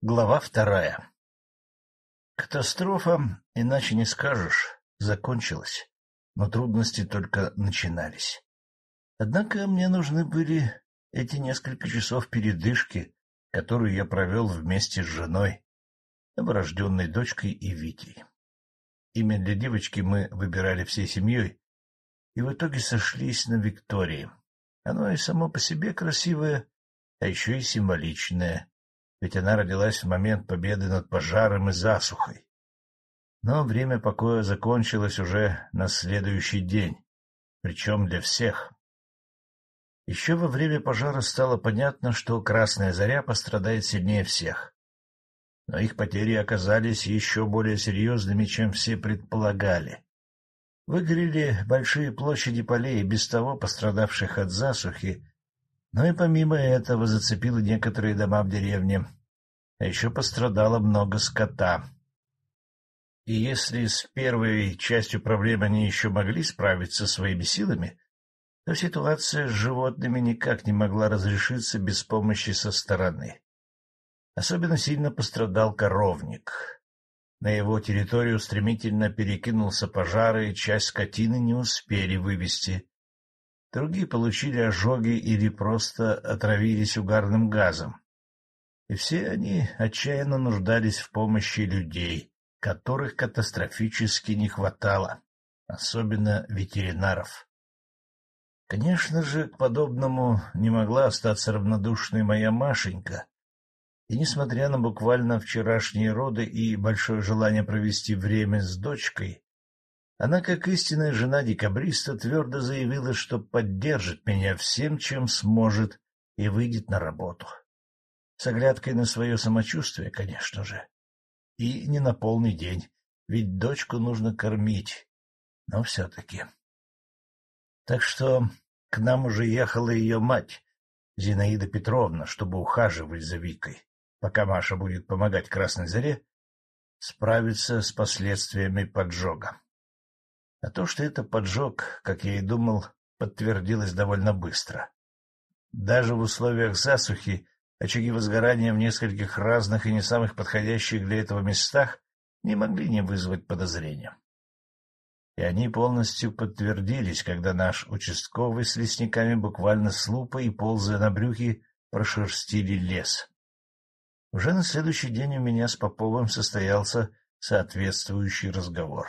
Глава вторая Катастрофа, иначе не скажешь, закончилась, но трудности только начинались. Однако мне нужны были эти несколько часов передышки, которую я провел вместе с женой, новорожденной дочкой и Витей. Имя для девочки мы выбирали всей семьей, и в итоге сошлись на Виктории. Оно и само по себе красивое, а еще и символичное, ведь она родилась в момент победы над пожаром и засухой. Но время покоя закончилось уже на следующий день, причем для всех. Еще во время пожара стало понятно, что Красная Заря пострадает сильнее всех. Но их потери оказались еще более серьезными, чем все предполагали. Выгорели большие площади полей, без того пострадавших от засухи, но и помимо этого зацепило некоторые дома в деревне, а еще пострадало много скота. И если с первой частью проблемы они еще могли справиться своими силами, то ситуация с животными никак не могла разрешиться без помощи со стороны. Особенно сильно пострадал коровник. На его территорию стремительно перекинулся пожар, и часть скотины не успели вывести. Другие получили ожоги или просто отравились угарным газом. И все они отчаянно нуждались в помощи людей, которых катастрофически не хватало, особенно ветеринаров. Конечно же, к подобному не могла остаться равнодушной моя Машенька, и, несмотря на буквально вчерашние роды и большое желание провести время с дочкой, она, как истинная жена декабриста, твердо заявила, что поддержит меня всем, чем сможет, и выйдет на работу. С оглядкой на свое самочувствие, конечно же. И не на полный день, ведь дочку нужно кормить, но все-таки. Так что к нам уже ехала ее мать, Зинаида Петровна, чтобы ухаживать за Викой, пока Маша будет помогать Красной Заре справиться с последствиями поджога. А то, что это поджог, как я и думал, подтвердилось довольно быстро. Даже в условиях засухи очаги возгорания в нескольких разных и не самых подходящих для этого местах не могли не вызвать подозрения. И они полностью подтвердились, когда наш участковый с лесниками буквально с лупой и ползая на брюхе прошерстили лес. Уже на следующий день у меня с Поповым состоялся соответствующий разговор.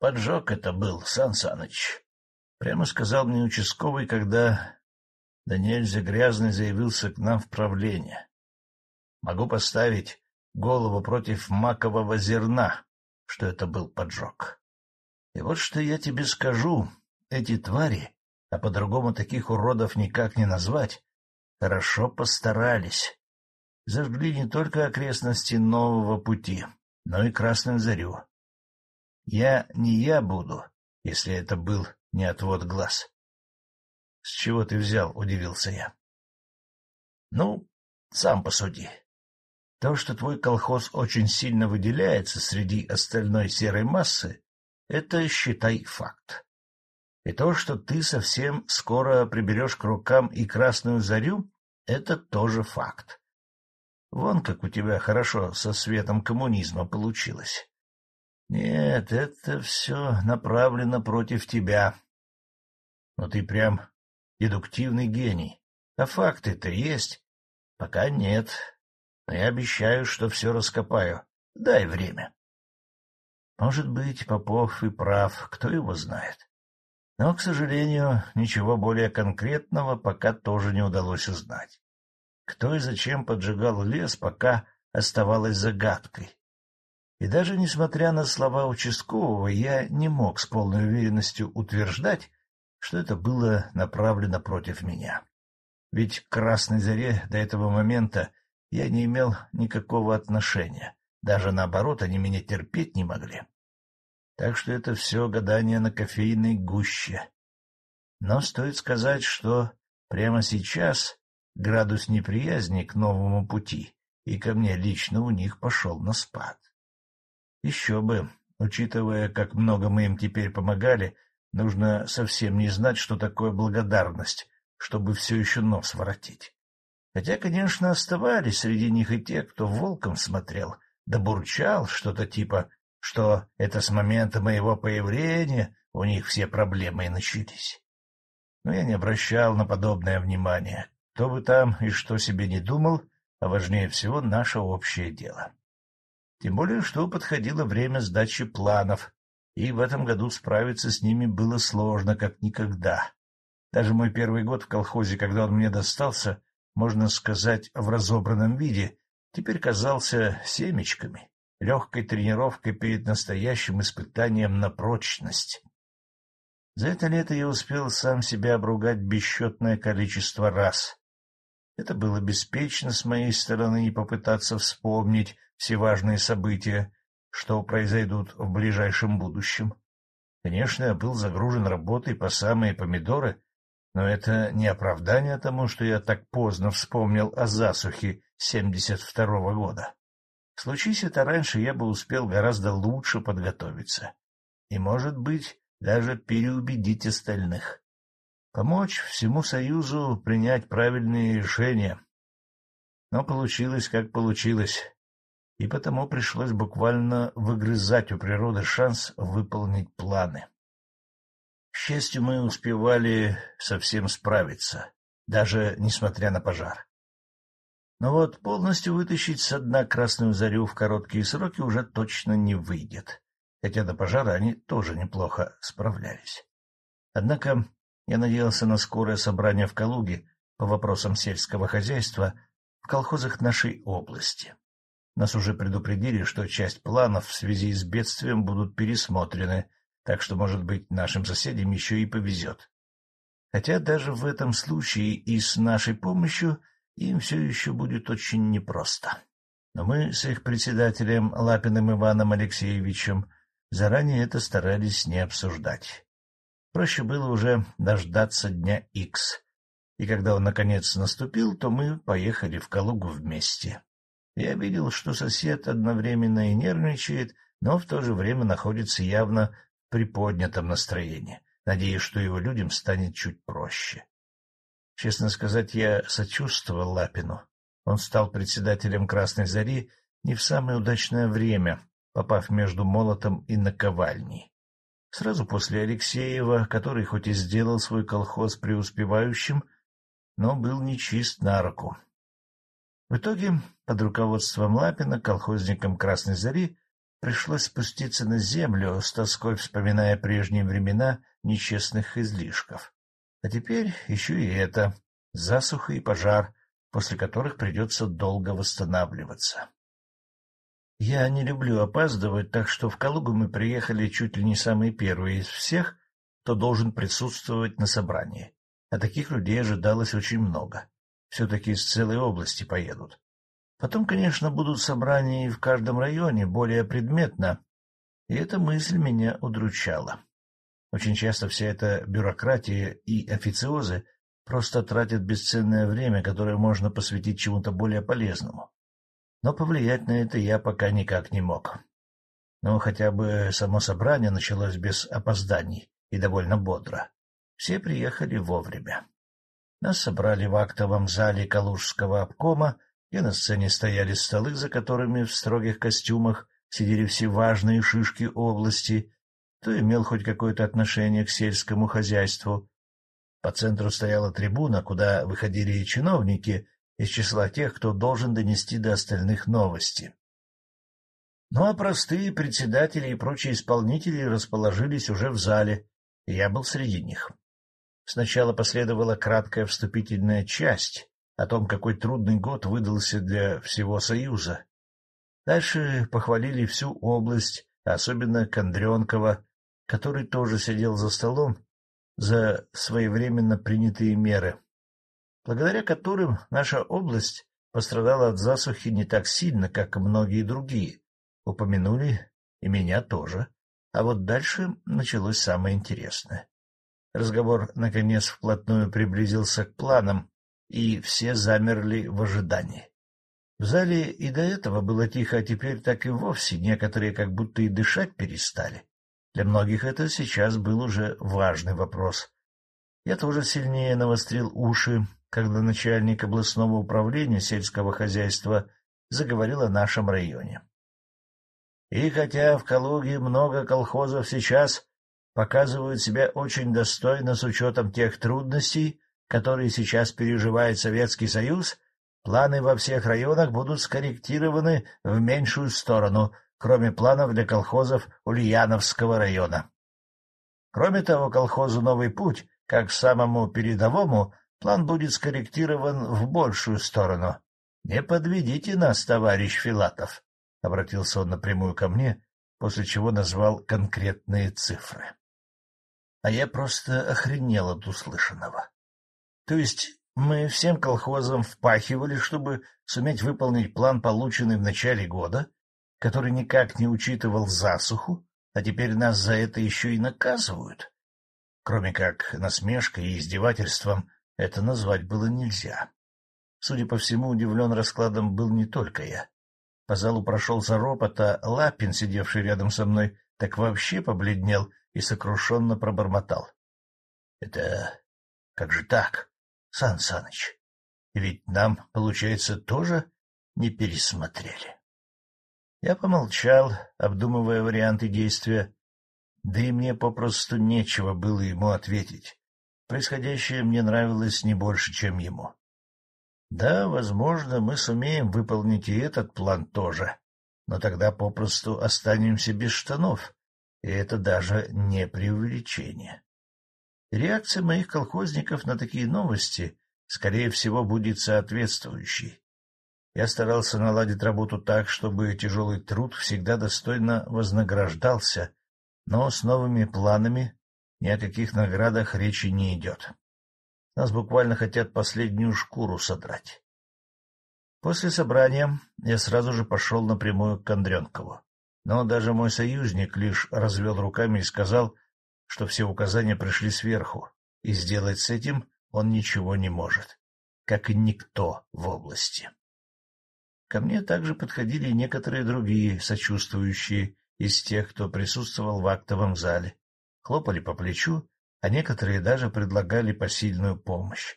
Поджог это был, Сан Саныч. Прямо сказал мне участковый, когда Даниэльза Грязный заявился к нам в правление. Могу поставить голову против макового зерна, что это был поджог. И вот что я тебе скажу, эти твари, а по-другому таких уродов никак не назвать, хорошо постарались. Зажгли не только окрестности нового пути, но и Красную Зарю. Я не я буду, если это был не отвод глаз. — С чего ты взял? — удивился я. — Ну, сам посуди. То, что твой колхоз очень сильно выделяется среди остальной серой массы, это, считай, факт. И то, что ты совсем скоро приберешь к рукам и красную зарю, это тоже факт. Вон как у тебя хорошо со светом коммунизма получилось. Нет, это все направлено против тебя. Но ты прям дедуктивный гений. А факты-то есть? Пока нет. Но я обещаю, что все раскопаю. Дай время. Может быть, Попов и прав, кто его знает. Но, к сожалению, ничего более конкретного пока тоже не удалось узнать. Кто и зачем поджигал лес, пока оставалось загадкой. И даже несмотря на слова участкового, я не мог с полной уверенностью утверждать, что это было направлено против меня. Ведь к Красной Заре до этого момента я не имел никакого отношения. Даже наоборот, они меня терпеть не могли. Так что это все гадание на кофейной гуще. Но стоит сказать, что прямо сейчас градус неприязни к новому пути и ко мне лично у них пошел на спад. Еще бы, учитывая, как много мы им теперь помогали, нужно совсем не знать, что такое благодарность, чтобы все еще нос воротить. Хотя, конечно, оставались среди них и те, кто волком смотрел, да бурчал что-то типа, что это с момента моего появления у них все проблемы и начались. Но я не обращал на подобное внимания. Кто бы там и что себе не думал, а важнее всего наше общее дело. Тем более, что подходило время сдачи планов, и в этом году справиться с ними было сложно, как никогда. Даже мой первый год в колхозе, когда он мне достался, можно сказать, в разобранном виде, теперь казался семечками, легкой тренировкой перед настоящим испытанием на прочность. За это лето я успел сам себя обругать бесчетное количество раз. Это было беспечно с моей стороны и попытаться вспомнить все важные события, что произойдут в ближайшем будущем. Конечно, я был загружен работой по самые помидоры, но это не оправдание тому, что я так поздно вспомнил о засухе 72-го года. Случись это раньше, я бы успел гораздо лучше подготовиться. И, может быть, даже переубедить остальных. Помочь всему Союзу принять правильные решения. Но получилось, как получилось, и потому пришлось буквально выгрызать у природы шанс выполнить планы. К счастью, мы успевали совсем справиться, даже несмотря на пожар. Но вот полностью вытащить со дна Красную Зарю в короткие сроки уже точно не выйдет, хотя до пожара они тоже неплохо справлялись. Однако я надеялся на скорое собрание в Калуге по вопросам сельского хозяйства в колхозах нашей области. Нас уже предупредили, что часть планов в связи с бедствием будут пересмотрены, так что, может быть, нашим соседям еще и повезет. Хотя даже в этом случае и с нашей помощью им все еще будет очень непросто. Но мы с их председателем Лапиным Иваном Алексеевичем заранее это старались не обсуждать. Проще было уже дождаться дня Икс, и когда он наконец наступил, то мы поехали в Калугу вместе. Я видел, что сосед одновременно и нервничает, но в то же время находится явно в приподнятом настроении, надеясь, что его людям станет чуть проще. Честно сказать, я сочувствовал Лапину. Он стал председателем Красной Зари не в самое удачное время, попав между молотом и наковальней. Сразу после Алексеева, который хоть и сделал свой колхоз преуспевающим, но был нечист на руку. В итоге, под руководством Лапина, колхозникам Красной Зари, пришлось спуститься на землю, с тоской вспоминая прежние времена нечестных излишков. А теперь еще и это — засуха и пожар, после которых придется долго восстанавливаться. Я не люблю опаздывать, так что в Калугу мы приехали чуть ли не самые первые из всех, кто должен присутствовать на собрании. А таких людей ожидалось очень много все-таки из целой области поедут. Потом, конечно, будут собрания и в каждом районе, более предметно, и эта мысль меня удручала. Очень часто вся эта бюрократия и официозы просто тратят бесценное время, которое можно посвятить чему-то более полезному. Но повлиять на это я пока никак не мог. Но хотя бы само собрание началось без опозданий и довольно бодро. Все приехали вовремя. Нас собрали в актовом зале Калужского обкома, и на сцене стояли столы, за которыми в строгих костюмах сидели все важные шишки области, кто имел хоть какое-то отношение к сельскому хозяйству. По центру стояла трибуна, куда выходили чиновники из числа тех, кто должен донести до остальных новости. Ну а простые председатели и прочие исполнители расположились уже в зале, и я был среди них. Сначала последовала краткая вступительная часть о том, какой трудный год выдался для всего Союза. Дальше похвалили всю область, особенно Кондренкова, который тоже сидел за столом за своевременно принятые меры, благодаря которым наша область пострадала от засухи не так сильно, как многие другие. Упомянули и меня тоже. А вот дальше началось самое интересное. Разговор, наконец, вплотную приблизился к планам, и все замерли в ожидании. В зале и до этого было тихо, а теперь так и вовсе некоторые как будто и дышать перестали. Для многих это сейчас был уже важный вопрос. Я тоже сильнее навострил уши, когда начальник областного управления сельского хозяйства заговорил о нашем районе. И хотя в Калуге много колхозов сейчас показывают себя очень достойно с учетом тех трудностей, которые сейчас переживает Советский Союз, планы во всех районах будут скорректированы в меньшую сторону, кроме планов для колхозов Ульяновского района. Кроме того, колхозу «Новый путь», как самому передовому, план будет скорректирован в большую сторону. Не подведите нас, товарищ Филатов, — обратился он напрямую ко мне, после чего назвал конкретные цифры. А я просто охренел от услышанного. То есть мы всем колхозам впахивали, чтобы суметь выполнить план, полученный в начале года, который никак не учитывал засуху, а теперь нас за это еще и наказывают. Кроме как насмешкой и издевательством это назвать было нельзя. Судя по всему, удивлен раскладом был не только я. По залу прошелся ропот, а Лапин, сидевший рядом со мной, так вообще побледнел и сокрушенно пробормотал. — Это как же так, Сан Саныч? Ведь нам, получается, тоже не пересмотрели. Я помолчал, обдумывая варианты действия, да и мне попросту нечего было ему ответить. Происходящее мне нравилось не больше, чем ему. Да, возможно, мы сумеем выполнить и этот план тоже, но тогда попросту останемся без штанов, и это даже не преувеличение. Реакция моих колхозников на такие новости, скорее всего, будет соответствующей. Я старался наладить работу так, чтобы тяжелый труд всегда достойно вознаграждался, но с новыми планами ни о каких наградах речи не идет. Нас буквально хотят последнюю шкуру содрать. После собрания я сразу же пошел напрямую к Андренкову. Но даже мой союзник лишь развел руками и сказал, что все указания пришли сверху, и сделать с этим он ничего не может, как и никто в области. Ко мне также подходили некоторые другие, сочувствующие из тех, кто присутствовал в актовом зале. Хлопали по плечу, а некоторые даже предлагали посильную помощь.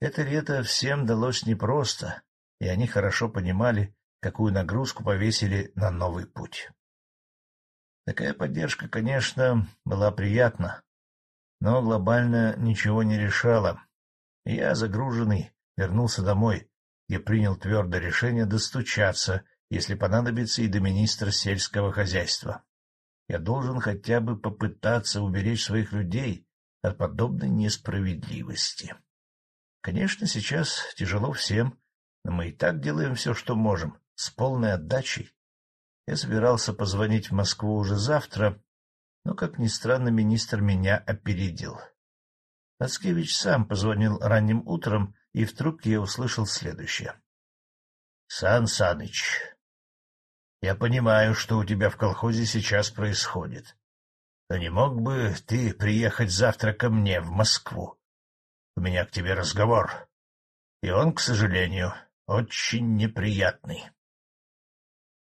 Это лето всем далось непросто, и они хорошо понимали, какую нагрузку повесили на новый путь. Такая поддержка, конечно, была приятна, но глобально ничего не решала. Я, загруженный, вернулся домой, я принял твердое решение достучаться, если понадобится, и до министра сельского хозяйства. Я должен хотя бы попытаться уберечь своих людей от подобной несправедливости. Конечно, сейчас тяжело всем, но мы и так делаем все, что можем, с полной отдачей. Я собирался позвонить в Москву уже завтра, но, как ни странно, министр меня опередил. Пацкевич сам позвонил ранним утром и в трубке я услышал следующее. — Сан Саныч, я понимаю, что у тебя в колхозе сейчас происходит. Но не мог бы ты приехать завтра ко мне в Москву? У меня к тебе разговор. И он, к сожалению, очень неприятный.